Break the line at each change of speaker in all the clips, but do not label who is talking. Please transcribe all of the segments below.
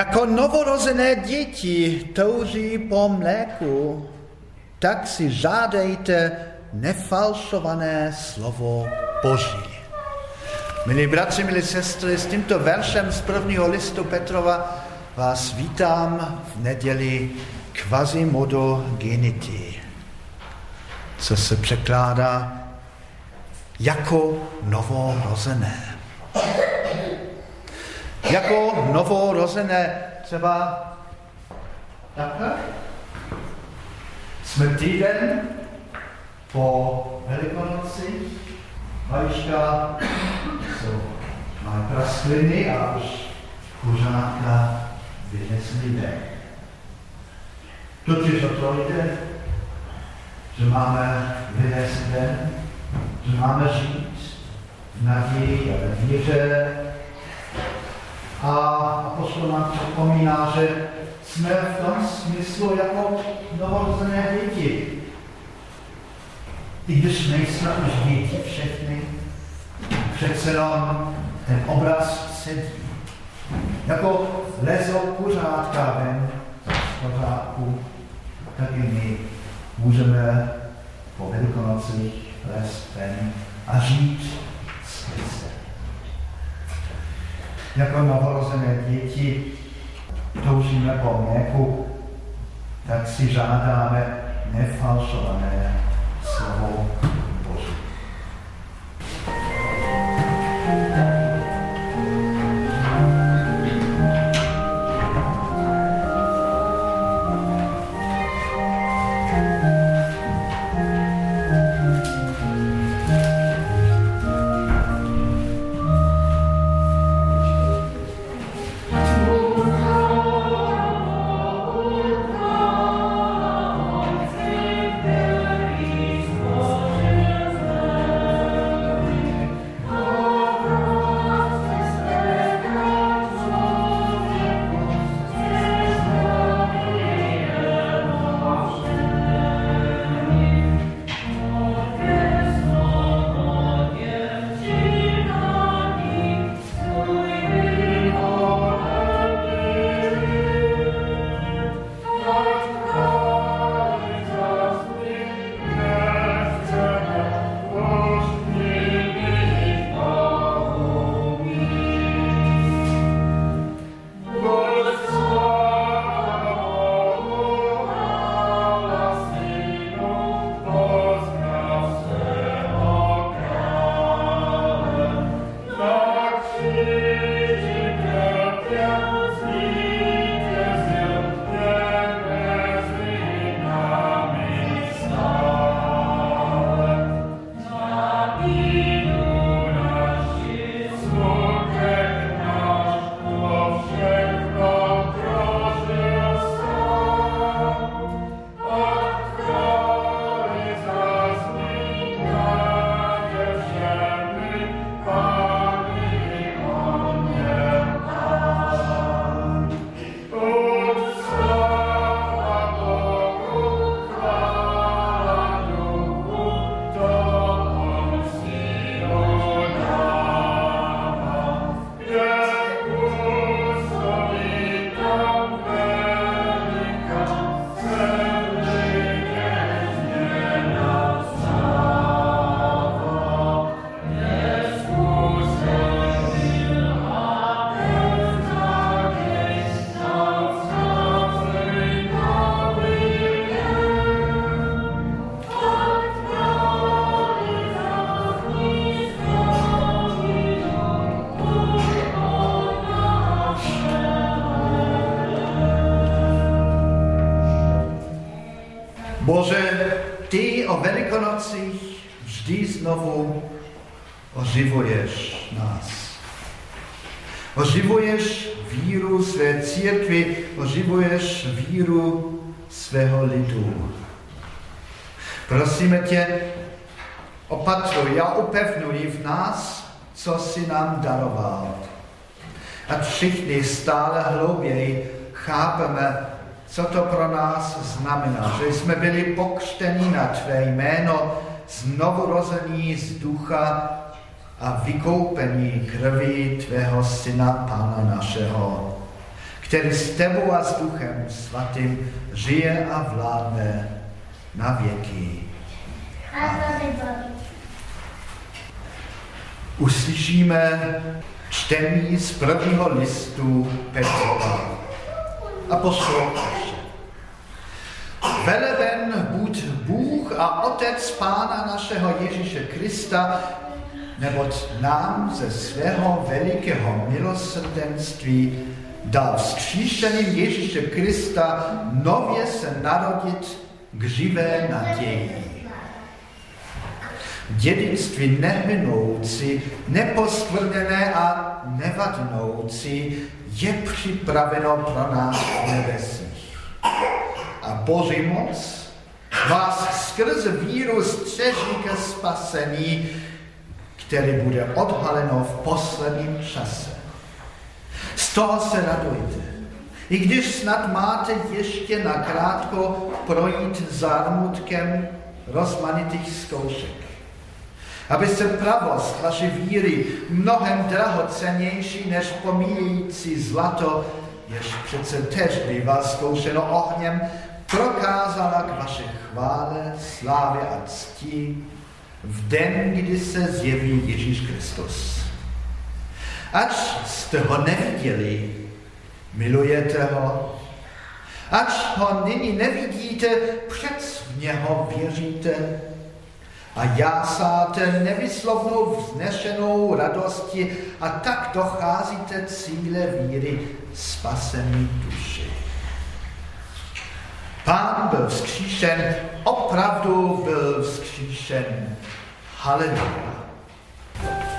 Jako novorozené děti touží po mléku, tak si žádejte nefalšované slovo Boží. Milí bratři, milí sestry, s tímto veršem z prvního listu Petrova vás vítám v neděli Quasimodo Geniti, co se překládá jako novorozené. Jako novorozené třeba takhle. Jsme týden po Velikonoci, vajíčka jsou, máme praskliny a už kuřátka vynesli ven. Totiž o to jde, že máme vynést ven, že máme žít v naději a ve víře. A apostol nám připomíná, že jsme v tom smyslu jako novorozené děti. I když nejsme už děti všechny, přece jenom ten obraz sedí. Jako lezou kuřátka ven z pořádku, tak i my můžeme po Velikonocích lézt ven a žít s Kristem. Jako novorozené děti toužíme po mléku, tak si žádáme nefalšované slovo Boží. Bože, Oživuješ víru své církvy, oživuješ víru svého lidu. Prosíme tě, opatruj a upevnuj v nás, co si nám daroval. A všichni stále hlouběji chápeme, co to pro nás znamená, že jsme byli pokřtení na tvé jméno, znovu rození z ducha a vykoupení krví tvého syna Pána našeho, který s tebou a s duchem svatým žije a vládne na věky. Uslyšíme čtení z prvního listu Petrova a posloucháš. Veleben buď Bůh a Otec Pána našeho Ježíše Krista, neboť nám ze svého velikého milosrdenství dal vzkříšeným Ježíše Krista nově se narodit k živé naději. Dědictví nehnoucí, neposkvrněné a nevadnoucí je připraveno pro nás v nebesích. A Boží moc vás skrze víru střeží ke spasení, který bude odhaleno v posledním čase. Z toho se radujte. I když snad máte ještě nakrátko projít zármutkem rozmanitých zkoušek. Aby se pravost vaší víry mnohem drahocenější než pomíjející zlato, jež přece tež bývá zkoušeno ohněm, prokázala k vaše chvále, slávě a cti v den, kdy se zjeví Ježíš Kristus. Ač jste ho neviděli, milujete ho. Ač ho nyní nevidíte, přec v něho věříte. A jásáte nevyslovnou vznešenou radosti a tak docházíte cíle víry spasení duši. Pán byl vzkříšen, opravdu byl vzkříšen. ハレルヤ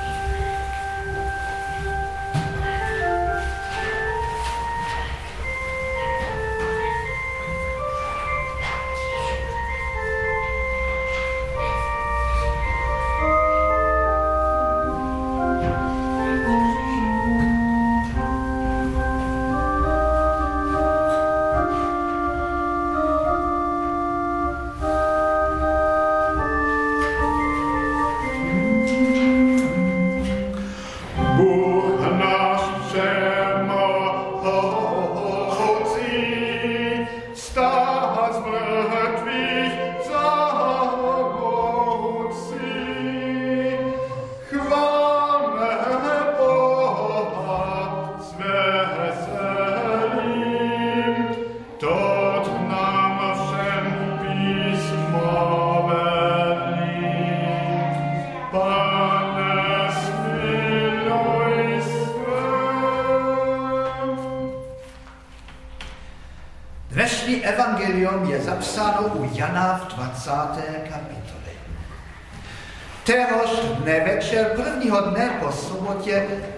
Haleluja.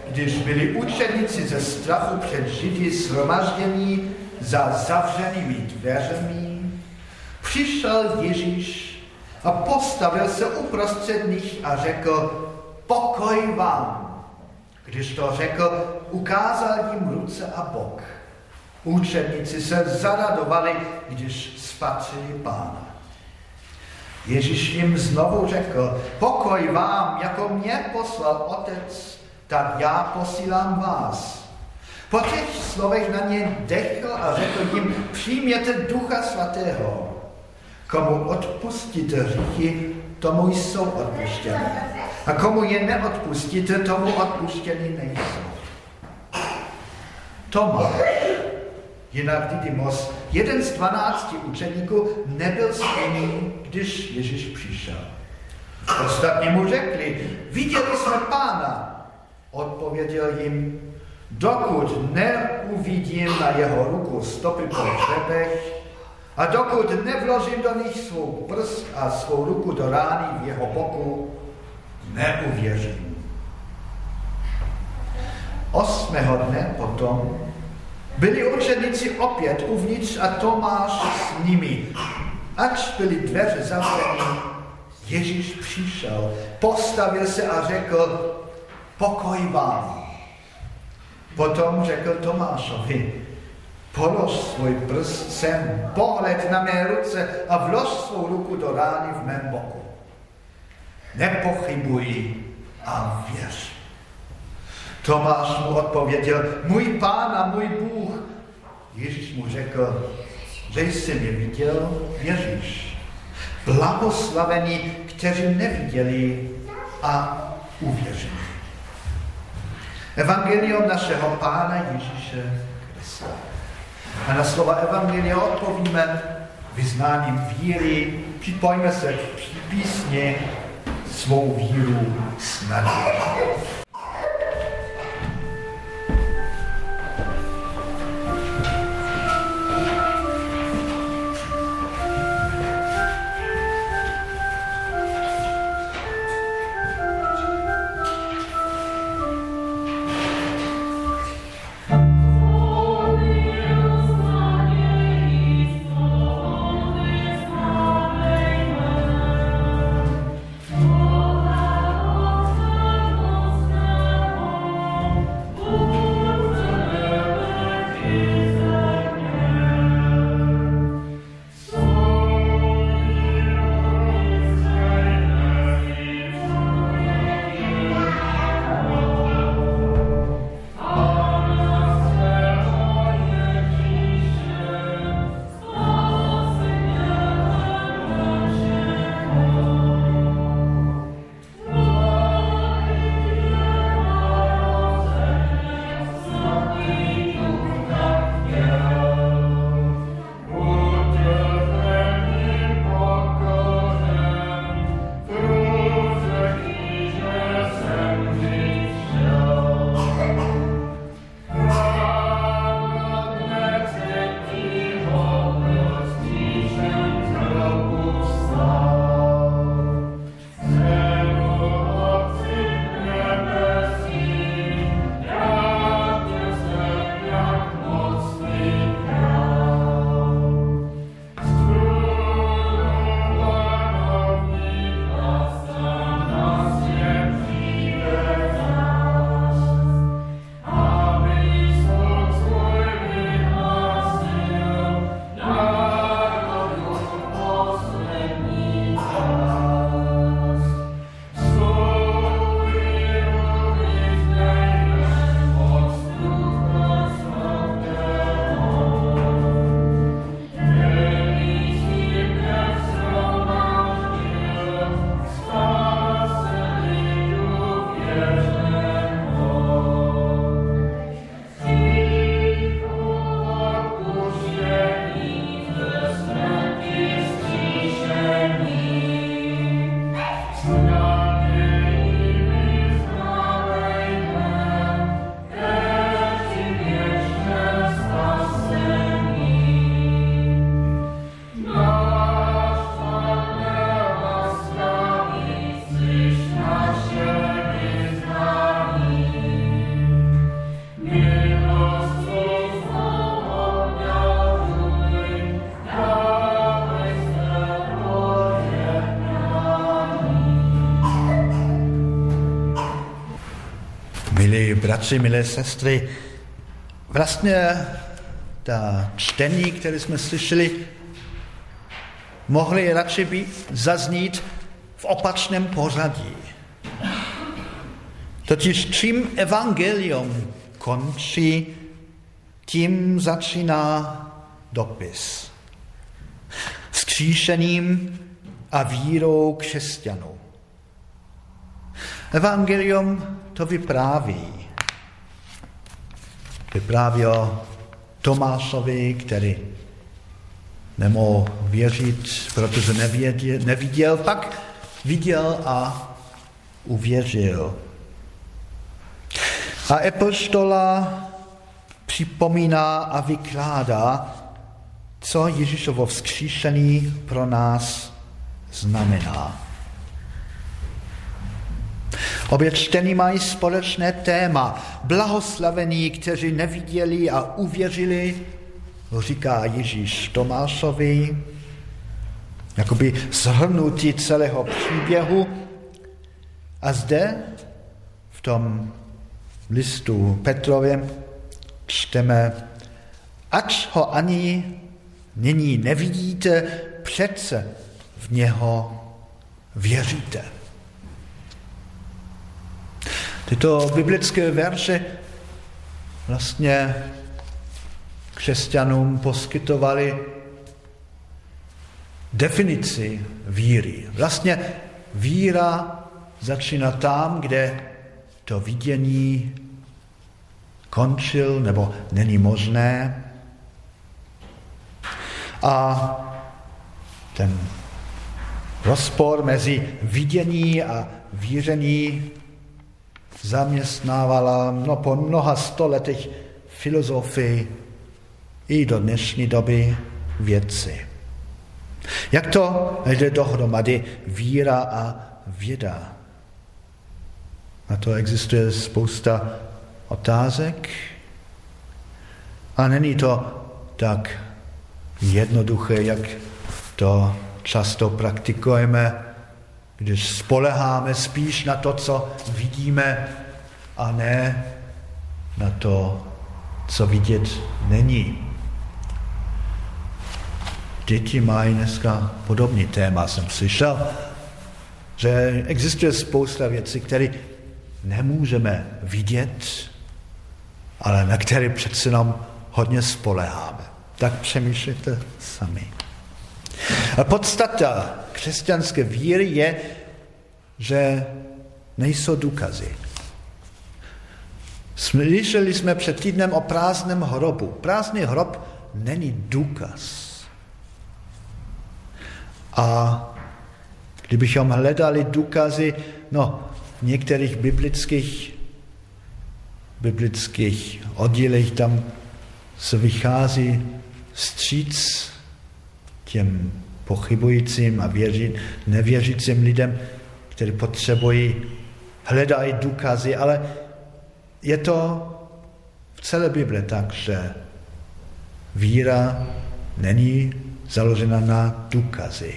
když byli učeníci ze strachu před Židy shromaždění za zavřenými dveřmi, přišel Ježíš a postavil se uprostřed nich a řekl, pokoj vám. Když to řekl, ukázal jim ruce a bok. Učeníci se zaradovali, když spatřili pána. Ježíš jim znovu řekl, pokoj vám, jako mě poslal otec, tak já posílám vás. Po těch slovech na ně dechl a řekl jim, přijměte ducha svatého. Komu odpustíte hříchy, tomu jsou odpuštěny. A komu je neodpustíte, tomu odpuštěny nejsou. Tomáš, jinak Didymos, jeden z dvanácti učeníků, nebyl s nimi, když Ježíš přišel. Ostatní mu řekli, viděli jsme pána. Odpověděl jim, dokud neuvidím na jeho ruku stopy po hřebech a dokud nevložím do nich svou prst a svou ruku do rány v jeho boku, neuvěřím. Osmého dne potom byli učeníci opět uvnitř a Tomáš s nimi. Ač byly dveře zavřeny, Ježíš přišel, postavil se a řekl, pokoj vám. Potom řekl Tomášovi, polož svůj prst sem, pohled na mé ruce a vlož svou ruku do rány v mém boku. Nepochybuj a věř. Tomáš mu odpověděl, můj pán a můj Bůh, Ježíš mu řekl, že jsi mě viděl, věříš. Blahoslavení, kteří neviděli a uvěřili. Evangelium našeho Pána Ježíše Krista. A na slova Evangelia odpovíme vyznáním víry, připojíme se k písně svou víru s. bratři, milé sestry, vlastně ta čtení, které jsme slyšeli, mohly radši být zaznít v opačném pořadí. Totiž čím evangelium končí, tím začíná dopis. Skříšením a vírou křesťanů. Evangelium to vypráví vyprávěl Tomášovi, který nemohl věřit, protože nevěděl, neviděl, pak viděl a uvěřil. A epoštola připomíná a vykládá, co Ježíšovo vzkříšení pro nás znamená. Obě čtení mají společné téma. Blahoslavení, kteří neviděli a uvěřili, říká Ježíš Tomášovi, jakoby zhrnutí celého příběhu. A zde v tom listu Petrově čteme, ač ho ani nyní nevidíte, přece v něho věříte. Tyto biblické verše vlastně křesťanům poskytovali definici víry. Vlastně víra začíná tam, kde to vidění končil nebo není možné. A ten rozpor mezi vidění a víření zaměstnávala no, po mnoha stoletích filozofii i do dnešní doby věci. Jak to jde dohromady víra a věda? Na to existuje spousta otázek a není to tak jednoduché, jak to často praktikujeme, když spoleháme spíš na to, co vidíme, a ne na to, co vidět není. Děti mají dneska podobný téma, jsem slyšel, že existuje spousta věcí, které nemůžeme vidět, ale na které přece nám hodně spoleháme. Tak přemýšlejte sami. A podstata křesťanské víry je, že nejsou důkazy. Slyšeli jsme před týdnem o prázdném hrobu. Prázdný hrob není důkaz. A kdybychom hledali důkazy, no, v některých biblických, biblických oddílech tam se vychází stříc těm pochybujícím a věří, nevěřícím lidem, kteří potřebují, hledají důkazy, ale je to v celé Bible tak, že víra není založena na důkazy,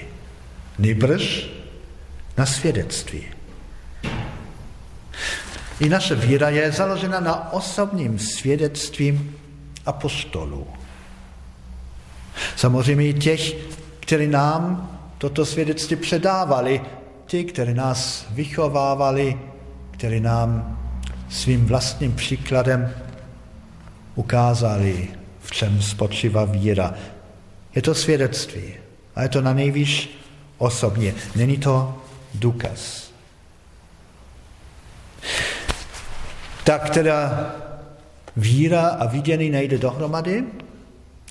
nejbrž na svědectví. I naše víra je založena na osobním svědectvím apostolů. Samozřejmě i těch, kteří nám toto svědectví předávali, ti, kteří nás vychovávali, kteří nám svým vlastním příkladem ukázali, v čem spočívá víra. Je to svědectví a je to na nejvíc osobně. Není to důkaz. Tak teda víra a vidění nejde dohromady,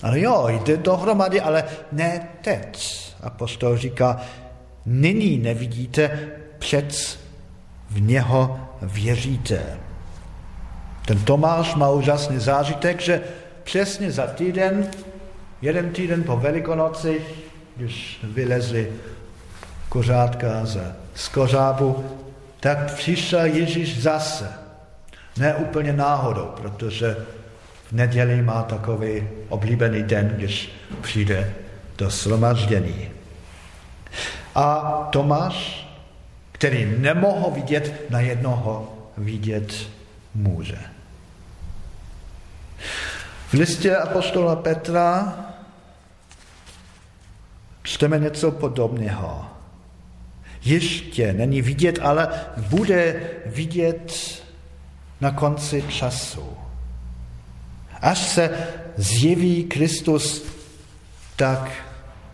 ale jo, jde dohromady, ale ne teď. Apostol říká, nyní nevidíte, před v něho věříte. Ten Tomáš má úžasný zážitek, že přesně za týden Jeden týden po Velikonoci, když vylezli kořátka z, z kořábu, tak přišel Ježíš zase. Ne úplně náhodou, protože v neděli má takový oblíbený den, když přijde do slomaždění. A Tomáš, který nemohl vidět, na jednoho vidět může. V listě apostola Petra čteme něco podobného. Ještě není vidět, ale bude vidět na konci času. Až se zjeví Kristus, tak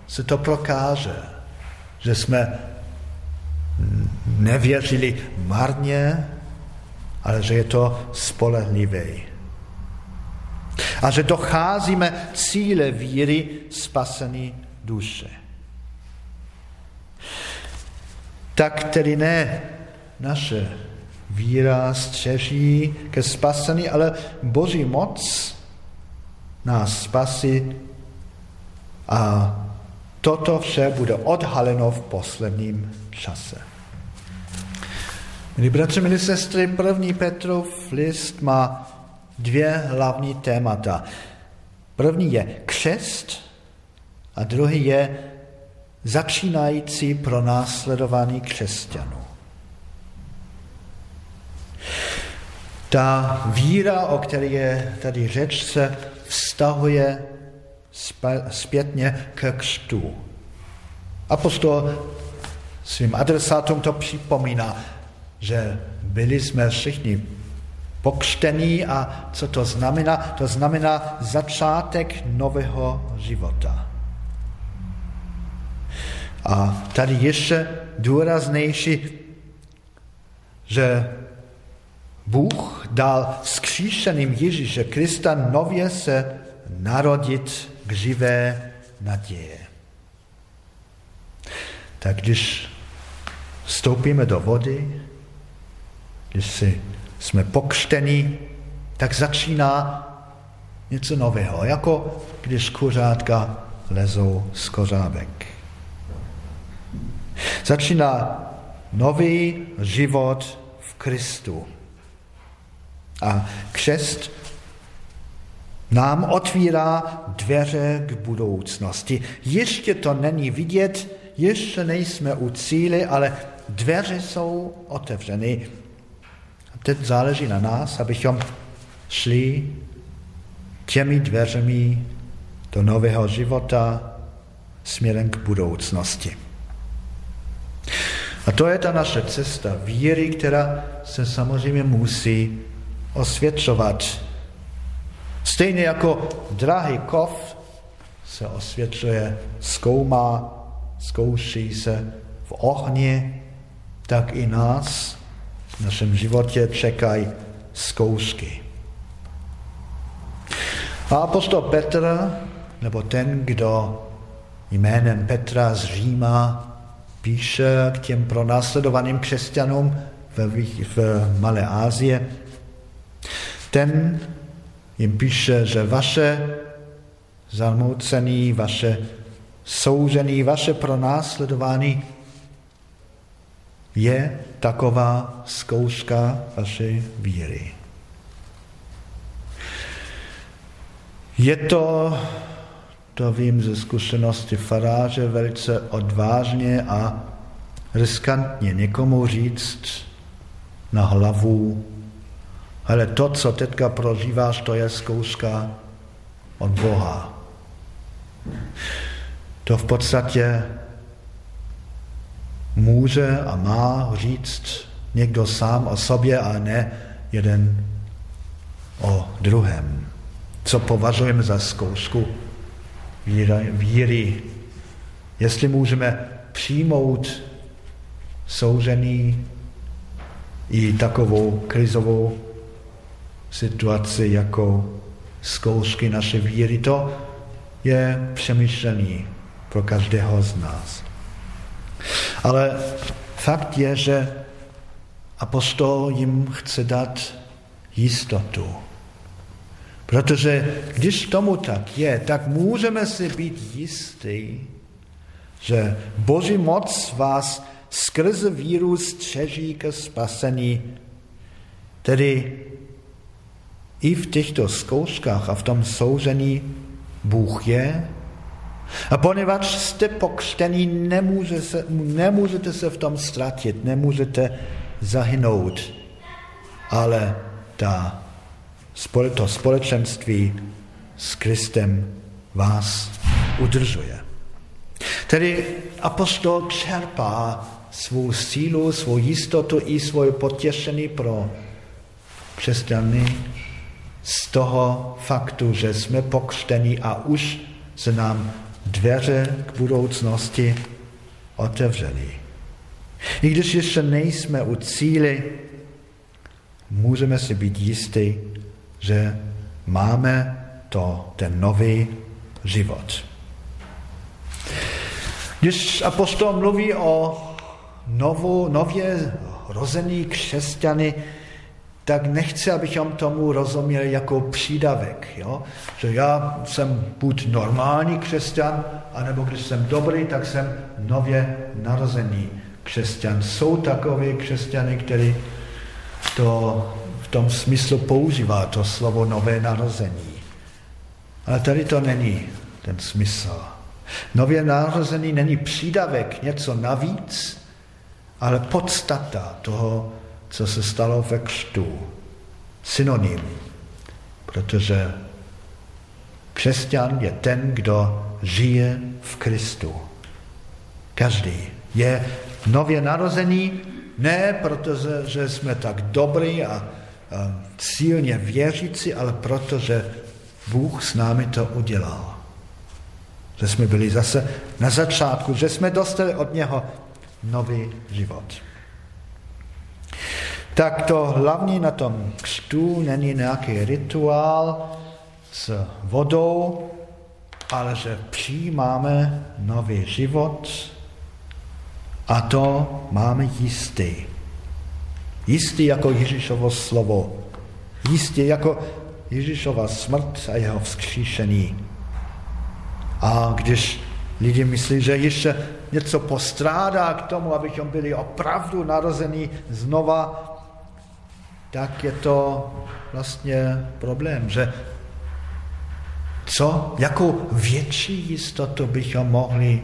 se to prokáže, že jsme nevěřili marně, ale že je to spolehlivé. A že docházíme cíle víry spasený duše. tak tedy ne naše víra střeží ke spasení, ale Boží moc nás spasí a toto vše bude odhaleno v posledním čase. Milí bratři, milí sestry, první Petrov list má dvě hlavní témata. První je křest a druhý je začínající pro následování křesťanů. Ta víra, o které je tady řeč, se vztahuje zpětně ke křtu. Apostol svým adresátům to připomíná, že byli jsme všichni pokřtění a co to znamená? To znamená začátek nového života. A tady ještě důraznější, že Bůh dal skříšeným Ježíše Krista nově se narodit k živé naděje. Tak když vstoupíme do vody, když si jsme pokřtení, tak začíná něco nového, jako když kuřátka lezou z kořábek. Začíná nový život v Kristu. A křest nám otvírá dveře k budoucnosti. Ještě to není vidět, ještě nejsme u cíle, ale dveře jsou otevřeny. Teď záleží na nás, abychom šli těmi dveřemi do nového života směrem k budoucnosti. A to je ta naše cesta víry, která se samozřejmě musí osvědčovat. Stejně jako drahý kov se osvětluje, zkoumá, zkouší se v ohni, tak i nás našem životě čekají zkoušky. A apostol Petr, nebo ten, kdo jménem Petra z Říma píše k těm pronásledovaným křesťanům v, v Malé Ázie, ten jim píše, že vaše zarmoucení, vaše soužení, vaše pronásledování je taková zkouška vaší víry. Je to, to vím ze zkušenosti faráře, velice odvážně a riskantně někomu říct na hlavu, ale to, co teďka prožíváš, to je zkouška od Boha. To v podstatě může a má říct někdo sám o sobě, a ne jeden o druhém. Co považujeme za zkoušku víry, víry. Jestli můžeme přijmout soužený i takovou krizovou situaci jako zkoušky naše víry. To je přemýšlení pro každého z nás. Ale fakt je, že apostol jim chce dát jistotu. Protože když tomu tak je, tak můžeme si být jistí, že Boží moc vás skrze víru střeží ke spasení, tedy i v těchto zkouškách a v tom soužení Bůh je. A poněvadž jste pokřtení, nemůže se, nemůžete se v tom ztratit, nemůžete zahynout, ale ta, to společenství s Kristem vás udržuje. Tedy apostol čerpá svou sílu, svou jistotu i svoje potěšení pro křesťany z toho faktu, že jsme pokřtení a už se nám dveře k budoucnosti otevřely. I když ještě nejsme u cíli, můžeme si být jistí, že máme to, ten nový život. Když apostol mluví o novo, nově rozený křesťany, tak nechci, abychom tomu rozuměli jako přídavek. Jo? Že já jsem buď normální křesťan, anebo když jsem dobrý, tak jsem nově narozený křesťan. Jsou takové křesťany, kteří to v tom smyslu používá to slovo nové narození. Ale tady to není ten smysl. Nově narozený není přídavek, něco navíc, ale podstata toho, co se stalo ve křtu. Synonym, protože křesťan je ten, kdo žije v Kristu. Každý je nově narozený, ne protože že jsme tak dobrý a, silně věřící, ale protože Bůh s námi to udělal. Že jsme byli zase na začátku, že jsme dostali od něho nový život. Tak to hlavní na tom křtu není nějaký rituál s vodou, ale že přijímáme nový život a to máme jistý. Jistý jako Ježíšovo slovo. Jistý jako Ježíšova smrt a jeho vzkříšení. A když lidi myslí, že ještě něco postrádá k tomu, abychom byli opravdu narození znova, tak je to vlastně problém, že co, jakou větší jistotu bychom mohli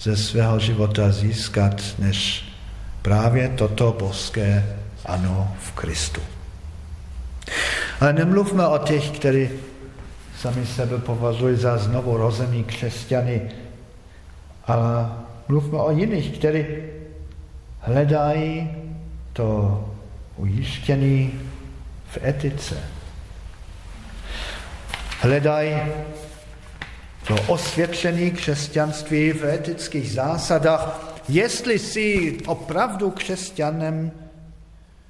ze svého života získat, než právě toto božské ano v Kristu. Ale nemluvme o těch, kteří sami sebe považují za znovorozený křesťany, ale mluvme o jiných, kteří hledají to ujištění v etice. Hledají to osvědčení křesťanství v etických zásadách. Jestli jsi opravdu křesťanem,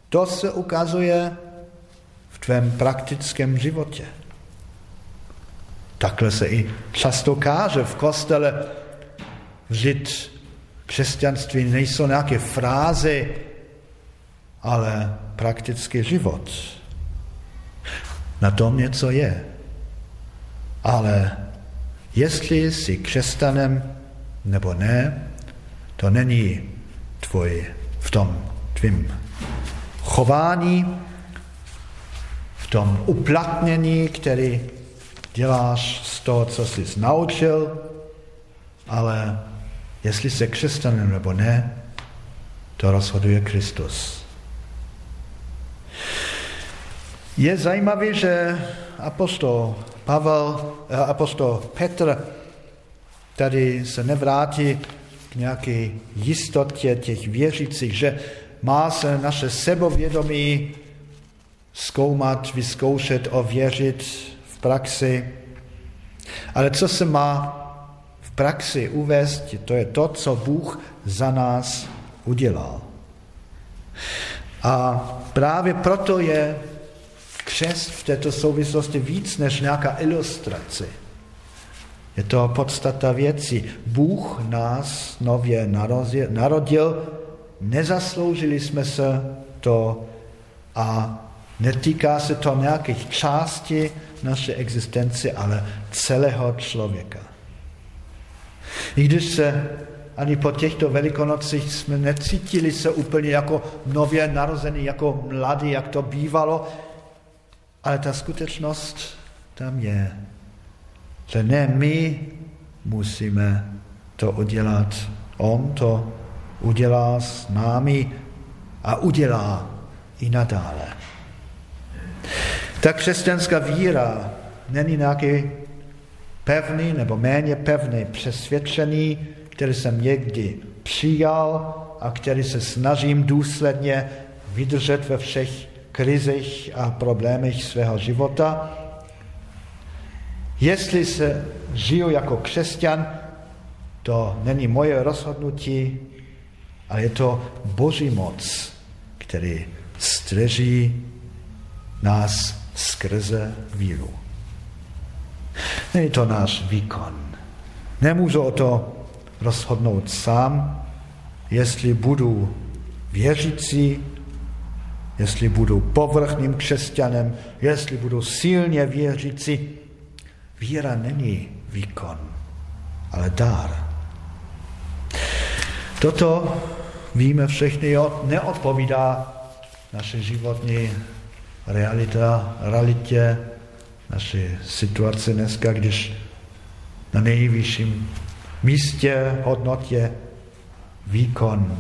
to se ukazuje v tvém praktickém životě. Takhle se i často káže v kostele. Vždyť křesťanství nejsou nějaké fráze, ale praktický život. Na tom něco je. Ale jestli jsi křesťanem nebo ne, to není tvoj, v tom tvým chování, v tom uplatnění, který děláš z toho, co jsi naučil, ale jestli jsi křesťanem nebo ne, to rozhoduje Kristus. Je zajímavé, že apostol Pavel, eh, apostol Petr tady se nevrátí k nějaké jistotě těch věřících, že má se naše sebovědomí zkoumat, vyzkoušet, ověřit v praxi. Ale co se má v praxi uvést, to je to, co Bůh za nás udělal. A právě proto je křest v této souvislosti víc než nějaká ilustrace. Je to podstata věcí. Bůh nás nově narodil, nezasloužili jsme se to a netýká se to nějakých částí naší existence, ale celého člověka. I když se ani po těchto velikonocích jsme necítili se úplně jako nově narozený, jako mladý, jak to bývalo, ale ta skutečnost tam je, že ne my musíme to udělat, on to udělá s námi a udělá i nadále. Ta křesťanská víra není nějaký pevný nebo méně pevný přesvědčený, který jsem někdy přijal a který se snažím důsledně vydržet ve všech krizích a problémech svého života. Jestli se žiju jako křesťan, to není moje rozhodnutí, ale je to Boží moc, který střeží nás skrze víru. Není to náš výkon. Nemůžu o to rozhodnout sám, jestli budu věřící, jestli budu povrchním křesťanem, jestli budu silně věřící. Víra není výkon, ale dár. Toto víme všechny, neodpovídá naše životní realita, realitě, naše situace dneska, když na nejvyšším místě, hodnotě, výkon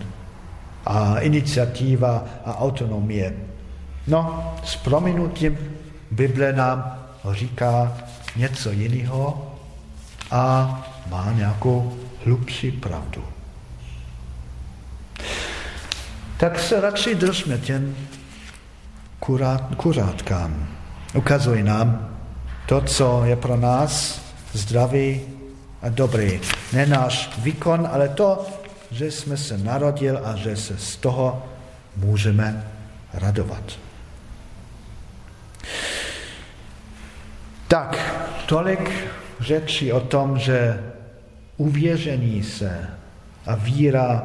a iniciativa a autonomie. No, s prominutím Bible nám říká něco jiného a má nějakou hlubší pravdu. Tak se radši držme těm kuřátkám. Ukazuje nám to, co je pro nás zdravý a dobrý. Ne náš výkon, ale to, že jsme se narodil a že se z toho můžeme radovat. Tak, tolik řečí o tom, že uvěření se a víra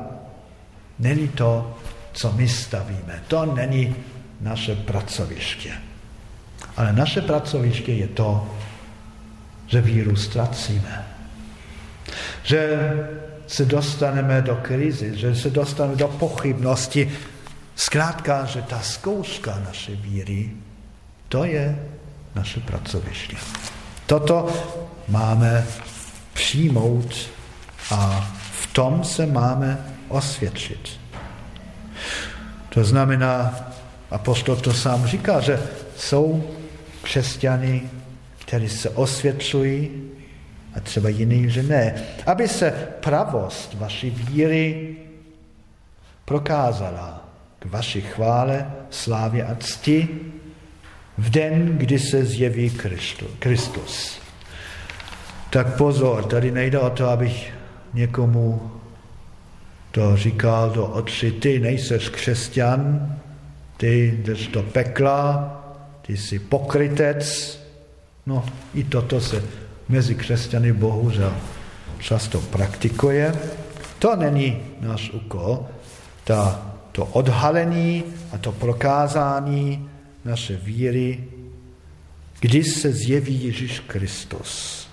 není to, co my stavíme. To není naše pracoviště. Ale naše pracoviště je to, že víru ztracíme. Že se dostaneme do krizi, že se dostaneme do pochybnosti. Zkrátka, že ta zkouška naše víry, to je naše pracoviště. Toto máme přijmout a v tom se máme osvědčit. To znamená, apostol to sám říká, že jsou křesťany, kteří se osvědčují a třeba jiný, že ne. Aby se pravost vaší víry prokázala k vaší chvále, slávě a cti v den, kdy se zjeví Kristus. Tak pozor, tady nejde o to, abych někomu to říkal do oči, ty nejseš křesťan, ty jdeš do pekla, ty jsi pokrytec. No i toto se mezi křesťany bohužel často praktikuje. To není náš úkol. Ta, to odhalení a to prokázání naše víry, když se zjeví Ježíš Kristus.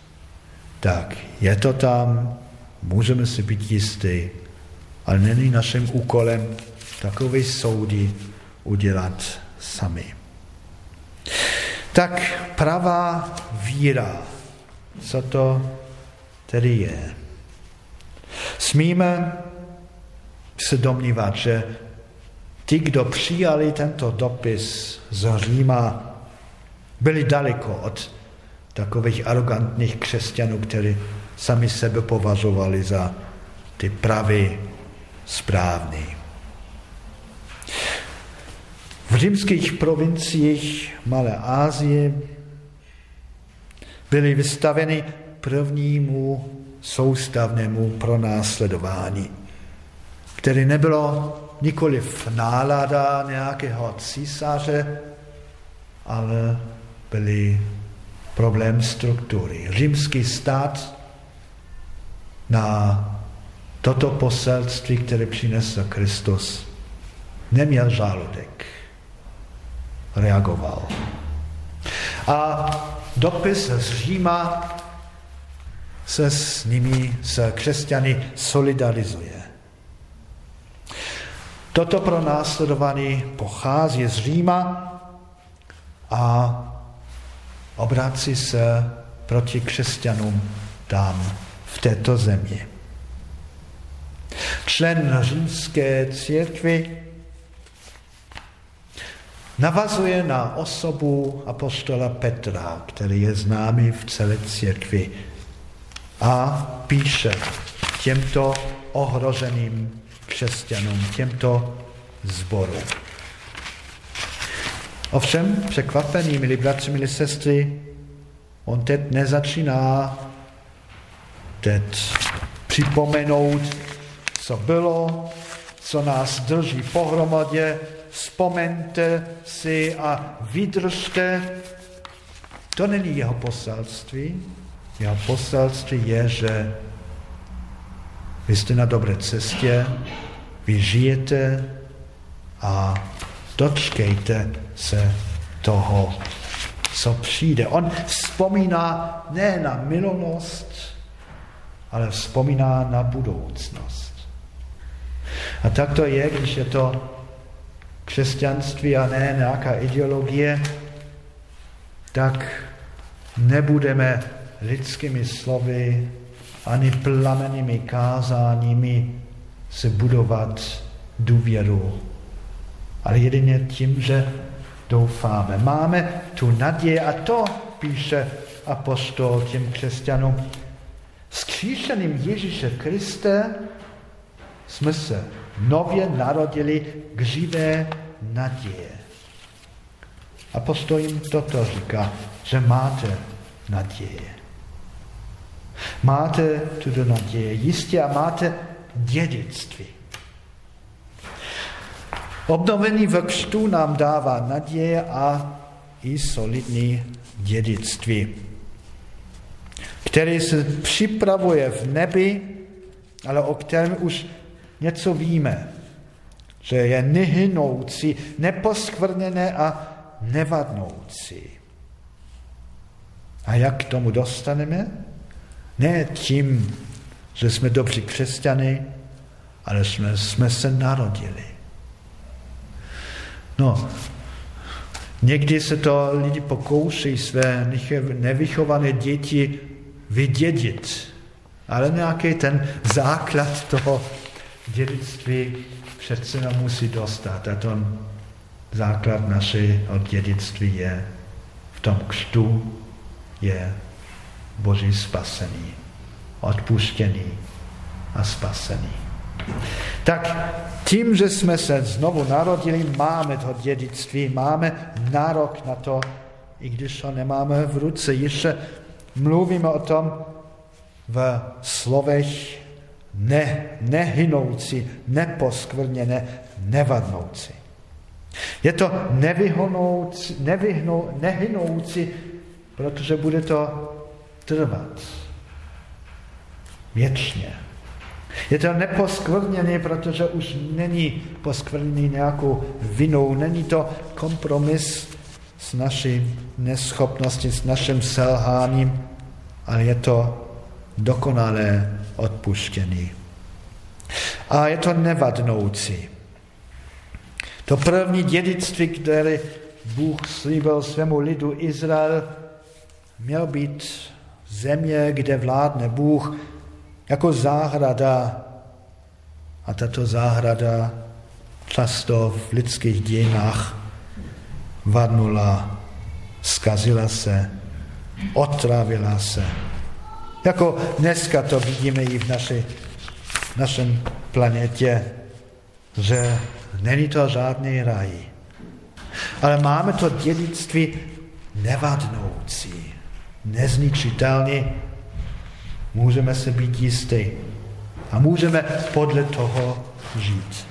Tak je to tam, můžeme si být jistí, ale není naším úkolem takové soudy udělat sami. Tak pravá víra, co to tedy je? Smíme se domnívat, že ti, kdo přijali tento dopis z Říma, byli daleko od takových arrogantních křesťanů, kteří sami sebe považovali za ty pravý, správný. V římských provinciích Malé Ázie byli vystaveni prvnímu soustavnému pronásledování, které nebylo nikoliv nálada nějakého císaře, ale byly problém struktury. Římský stát na toto poselství, které přinesl Kristus, neměl žaludek. Reagoval. A dopis z Říma se s nimi, s křesťany solidarizuje. Toto pro následování pochází z Říma a obrací se proti křesťanům tam v této zemi. Člen římské církvy navazuje na osobu apostola Petra, který je známý v celé církvi a píše těmto ohroženým křesťanům, těmto zborům. Ovšem, překvapený, milí bratři, milí sestry, on teď nezačíná teď připomenout, co bylo, co nás drží pohromadě, vzpomeňte si a vydržte. To není jeho poselství. Jeho poselství je, že vy jste na dobré cestě, vy žijete a dočkejte se toho, co přijde. On vzpomíná ne na minulost, ale vzpomíná na budoucnost. A tak to je, když je to křesťanství a ne nějaká ideologie, tak nebudeme lidskými slovy ani plamenými kázáními se budovat důvěru ale jedině tím, že doufáme. Máme tu naději a to píše apostol těm křesťanům. S kříšeným Ježíše Kriste jsme se nově narodili k živé naděje. A postoj jim toto říká, že máte naděje. Máte tuto naděje, jistě a máte dědictví. Obnovení v křtu nám dává naděje a i solidní dědictví, který se připravuje v nebi, ale o kterém už něco víme, že je nehynoucí, neposkvrněné a nevadnoucí. A jak k tomu dostaneme? Ne tím, že jsme dobří křesťany, ale jsme, jsme se narodili. No, někdy se to lidi pokouší své nevychované děti vydědit, ale nějaký ten základ toho dědictví přece nám musí dostat. A ten základ našeho dědictví je v tom křtu, je Boží spasení, odpuštěný a spasený. Tak tím, že jsme se znovu narodili, máme to dědictví, máme nárok na to, i když ho nemáme v ruce. Ještě mluvíme o tom v slovech ne, nehynoucí, neposkvrněné, nevadnoucí. Je to nevyhnou, nehynoucí, protože bude to trvat věčně. Je to neposkvrněný, protože už není poskvrněný nějakou vinou, není to kompromis s naší neschopností, s naším selháním, ale je to dokonalé odpuštění. A je to nevadnoucí. To první dědictví, které Bůh slíbil svému lidu Izrael, měl být země, kde vládne Bůh jako záhrada. A tato záhrada často v lidských dějinách vadnula, skazila se, otravila se. Jako dneska to vidíme i v naši, našem planetě, že není to žádný raj. Ale máme to dědictví nevadnoucí, nezničitelný, můžeme se být jistý a můžeme podle toho žít.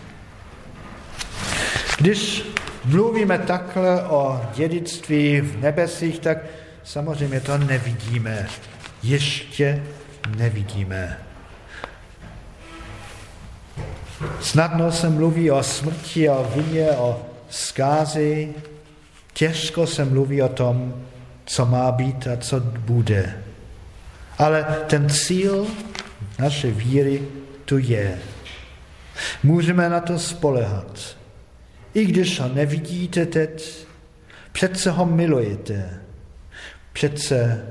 Když mluvíme takhle o dědictví v nebesích, tak samozřejmě to nevidíme. Ještě nevidíme. Snadno se mluví o smrti, o vině, o zkázi. Těžko se mluví o tom, co má být a co bude. Ale ten cíl naše víry tu je. Můžeme na to spolehat. I když ho nevidíte teď, přece ho milujete. Přece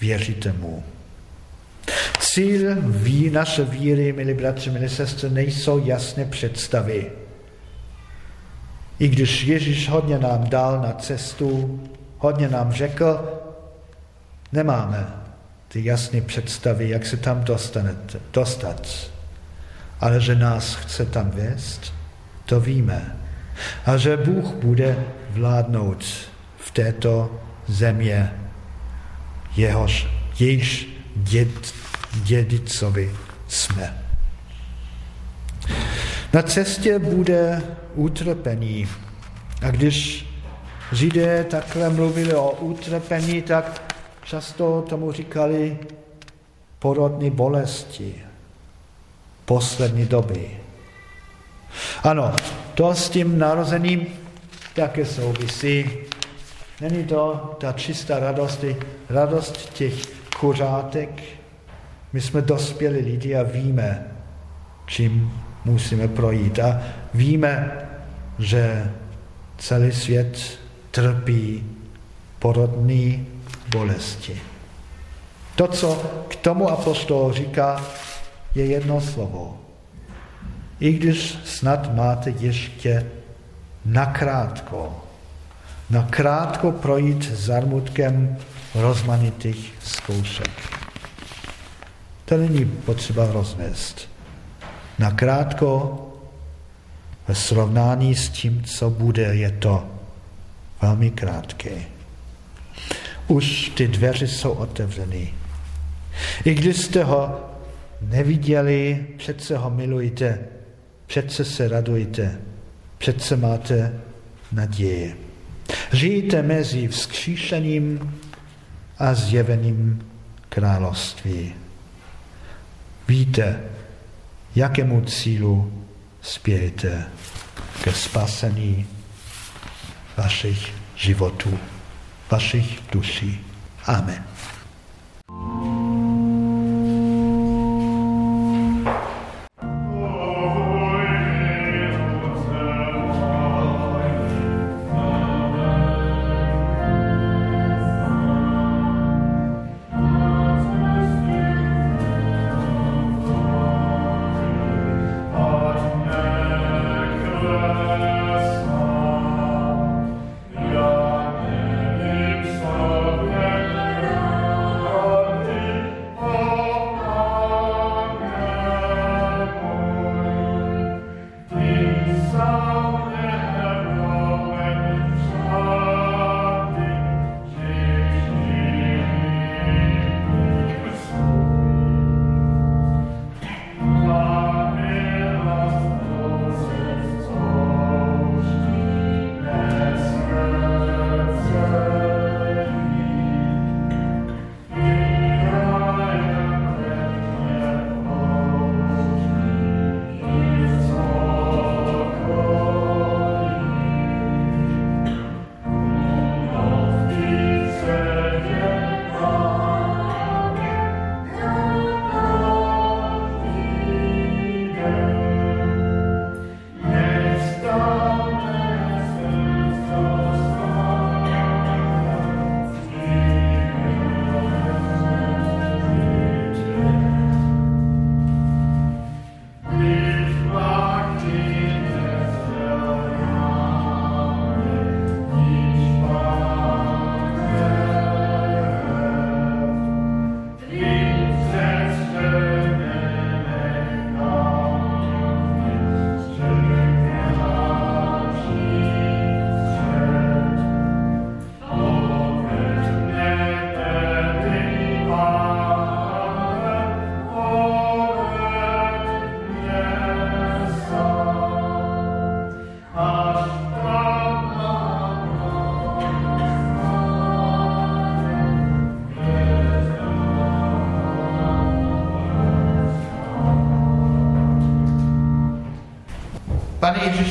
věříte mu. Cíl ví, naše víry, milí bratři, milí sestry, nejsou jasné představy. I když Ježíš hodně nám dal na cestu, hodně nám řekl, nemáme ty jasné představy, jak se tam dostanete, dostat. Ale že nás chce tam vést, to víme. A že Bůh bude vládnout v této země, jehož, jejíž děd, dědicovi jsme. Na cestě bude utrpení. A když Židé takhle mluvili o utrpení, tak často tomu říkali porodní bolesti poslední doby. Ano, to s tím narozením také souvisí. Není to ta čistá radost, radost těch kuřátek. My jsme dospělí lidi a víme, čím musíme projít. A víme, že celý svět trpí porodní bolesti. To, co k tomu apostol říká, je jedno slovo. I když snad máte ještě nakrátko, nakrátko projít zarmutkem rozmanitých zkoušek. To není potřeba roznést. Nakrátko ve srovnání s tím, co bude, je to velmi krátké. Už ty dveře jsou otevřeny. I když jste ho neviděli, přece ho milujte, přece se radujte, přece máte naděje. Žijte mezi vzkříšeným a zjeveným království. Víte, jakému cílu spějete ke spasení vašich životů, vašich duší. Amen.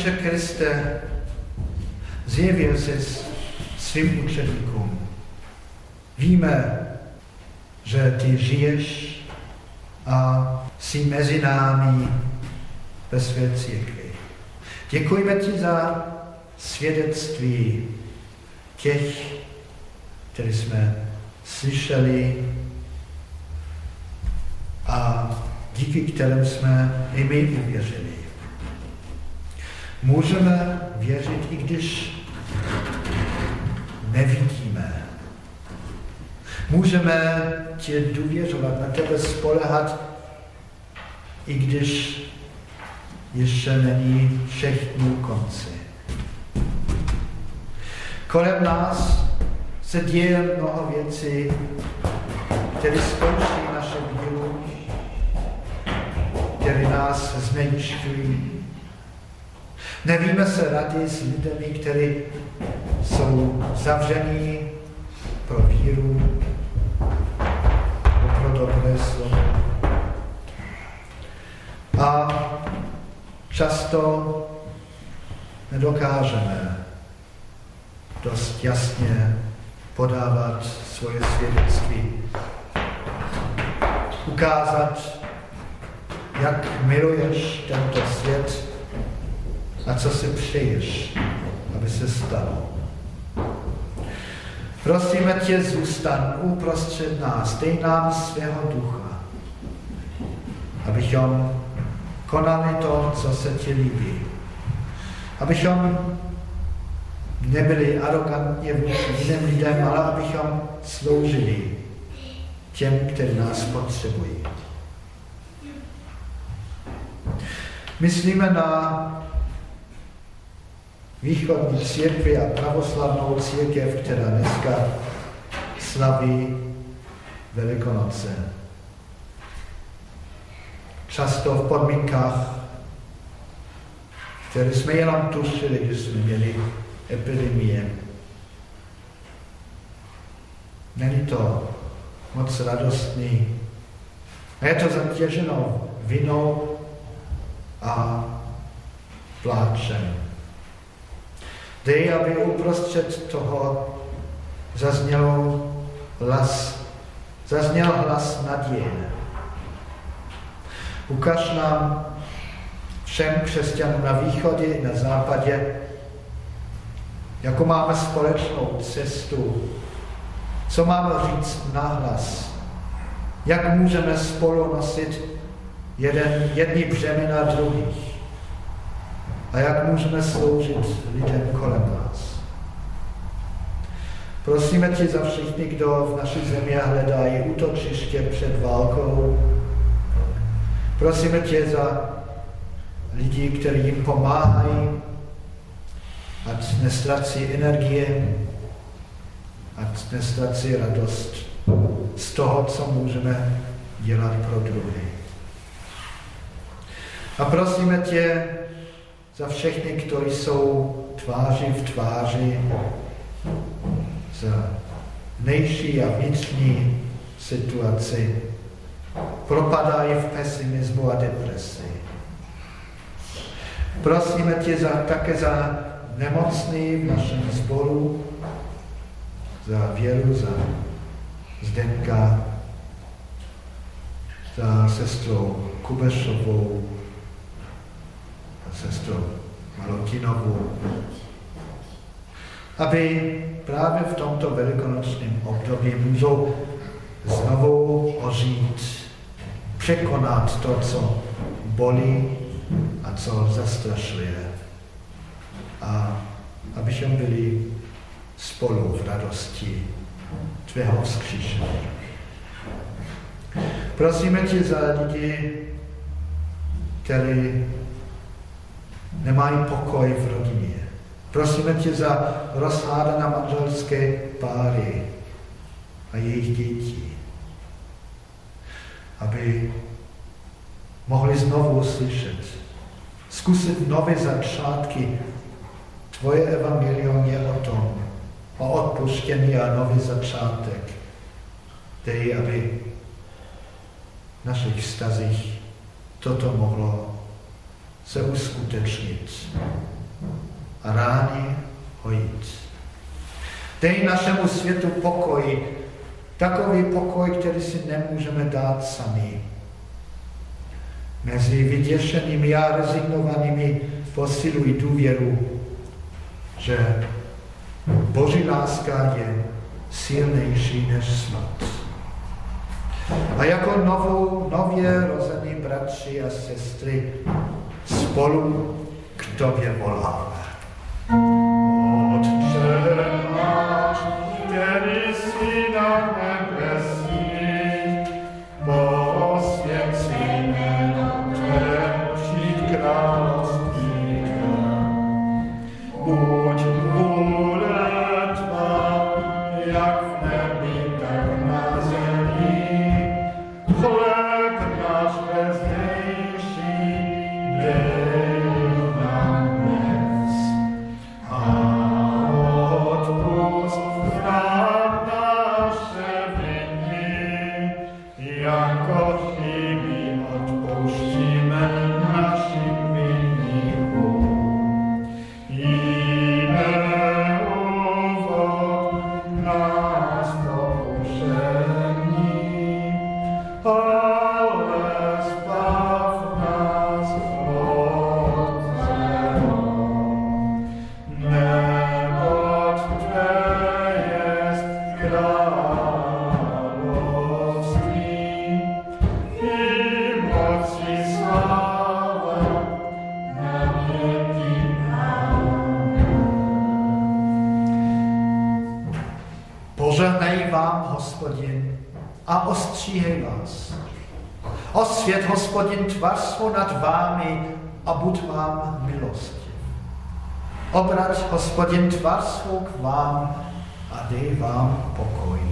Ježíše Kriste zjevil se svým učeníkům. Víme, že ty žiješ a jsi mezi námi ve své církvi. Děkujeme ti za svědectví těch, které jsme slyšeli a díky kterým jsme i my uvěřili. Můžeme věřit, i když nevidíme. Můžeme tě důvěřovat, na tebe spolehat, i když ještě není všechno konci. Kolem nás se děje mnoho věcí, které skončí naše víru, které nás zmenšují, Nevíme se rady s lidmi, kteří jsou zavření pro víru, pro dobré slovo. A často nedokážeme dost jasně podávat svoje svědectví. Ukázat, jak miluješ tento svět, a co si přeješ, aby se stalo. Prosíme tě, zůstan uprostřed nás, dej nám svého ducha, abychom konali to, co se ti líbí. Abychom nebyli arrogantně jiným lidem, ale abychom sloužili těm, kteří nás potřebují. Myslíme na východní církvi a pravoslavnou církev, která dneska slaví Velikonoce. Často v podmínkách, které jsme jenom tušili, když jsme měli epidemie. Není to moc radostný. A je to zatěženo vinou a pláčem. Dej, aby uprostřed toho zaznělo hlas, zazněl hlas naděje. Ukaž nám všem křesťanům na východě i na západě, jako máme společnou cestu, co máme říct nahlas, jak můžeme spolu nosit jeden, jedny břemena druhých a jak můžeme sloužit lidem kolem nás. Prosíme tě za všichni, kdo v naší zemi hledají útočiště před válkou. Prosíme tě za lidi, kteří jim pomáhají, ať nestrací energie, ať nestrací radost z toho, co můžeme dělat pro druhé. A prosíme tě za všechny, kteří jsou tváři v tváři za vnější a vnitřní situaci, propadají v pesimismu a depresi. Prosíme tě za, také za nemocný v našem sboru, za věru, za Zdenka, za sestrou Kubešovou, sestrou Malotinovou, aby právě v tomto velikonočním období můžou znovu ožít, překonat to, co bolí a co zastrašuje. A abychom byli spolu v radosti tvého vzkříšení. Prosíme tě za lidi, kteří nemají pokoj v rodině. Prosíme tě za rozhádané manželské páry a jejich dětí, aby mohli znovu slyšet, zkusit nové začátky. Tvoje evangelium je o tom, o odpuštění a nový začátek. Dej, aby v našich vztazích toto mohlo se uskutečnit a rány hojit. Dej našemu světu pokoj, takový pokoj, který si nemůžeme dát sami. Mezi vyděšenými a rezignovanými posiluj důvěru, že Boží láska je silnější než smrt. A jako novou, nově rozený bratři a sestry spolu k tobě voláme. Hospodin, tvář svou nad vámi a buď vám milostiv. Obrať, hospodin, tvář svou k vám a dej vám pokoj.